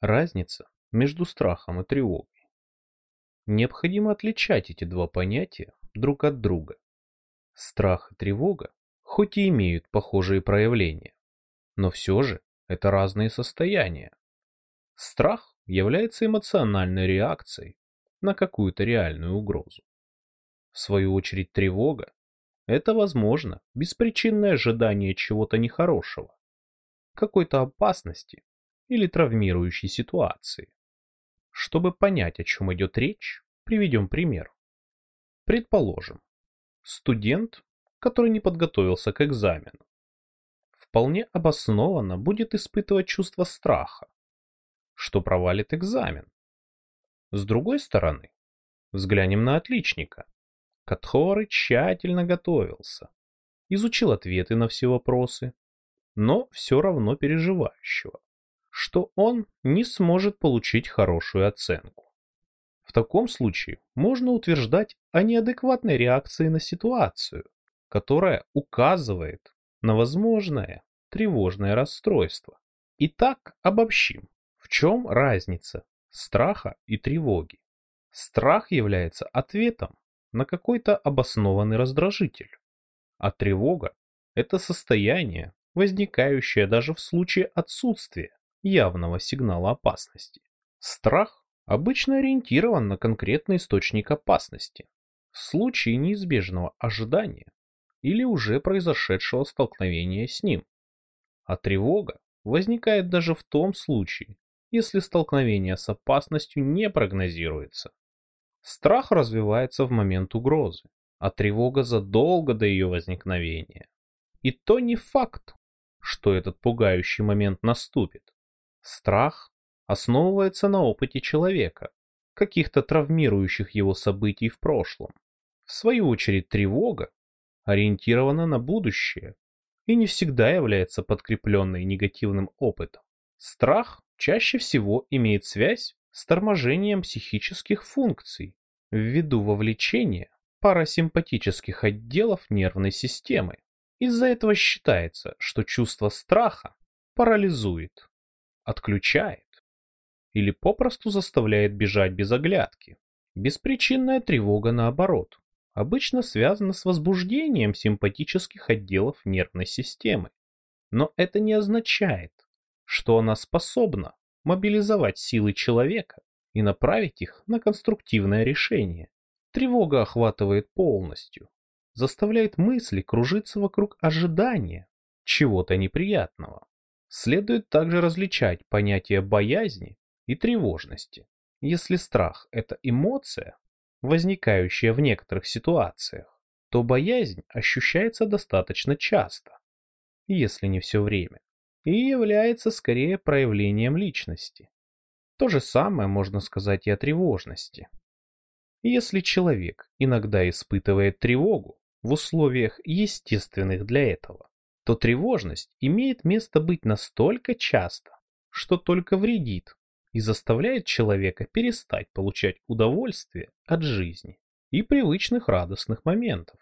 Разница между страхом и тревогой. Необходимо отличать эти два понятия друг от друга. Страх и тревога хоть и имеют похожие проявления, но все же это разные состояния. Страх является эмоциональной реакцией на какую-то реальную угрозу. В свою очередь тревога – это, возможно, беспричинное ожидание чего-то нехорошего, какой-то опасности или травмирующей ситуации. Чтобы понять, о чем идет речь, приведем пример. Предположим, студент, который не подготовился к экзамену, вполне обоснованно будет испытывать чувство страха, что провалит экзамен. С другой стороны, взглянем на отличника, который тщательно готовился, изучил ответы на все вопросы, но все равно переживающего, что он не сможет получить хорошую оценку. В таком случае можно утверждать о неадекватной реакции на ситуацию, которая указывает на возможное тревожное расстройство. Итак, обобщим. В чем разница страха и тревоги? Страх является ответом на какой-то обоснованный раздражитель, а тревога – это состояние, возникающее даже в случае отсутствия явного сигнала опасности. Страх обычно ориентирован на конкретный источник опасности. В случае неизбежного ожидания или уже произошедшего столкновения с ним. А тревога возникает даже в том случае, если столкновение с опасностью не прогнозируется. Страх развивается в момент угрозы, а тревога задолго до ее возникновения. И то не факт, что этот пугающий момент наступит. Страх основывается на опыте человека, каких-то травмирующих его событий в прошлом. В свою очередь тревога ориентирована на будущее и не всегда является подкрепленной негативным опытом. Страх чаще всего имеет связь с торможением психических функций ввиду вовлечения парасимпатических отделов нервной системы. Из-за этого считается, что чувство страха парализует, отключает или попросту заставляет бежать без оглядки. Беспричинная тревога наоборот обычно связана с возбуждением симпатических отделов нервной системы. Но это не означает, что она способна мобилизовать силы человека и направить их на конструктивное решение. Тревога охватывает полностью, заставляет мысли кружиться вокруг ожидания чего-то неприятного. Следует также различать понятия боязни и тревожности. Если страх – это эмоция, возникающая в некоторых ситуациях, то боязнь ощущается достаточно часто, если не все время, и является скорее проявлением личности. То же самое можно сказать и о тревожности. Если человек иногда испытывает тревогу в условиях естественных для этого, то тревожность имеет место быть настолько часто, что только вредит и заставляет человека перестать получать удовольствие от жизни и привычных радостных моментов.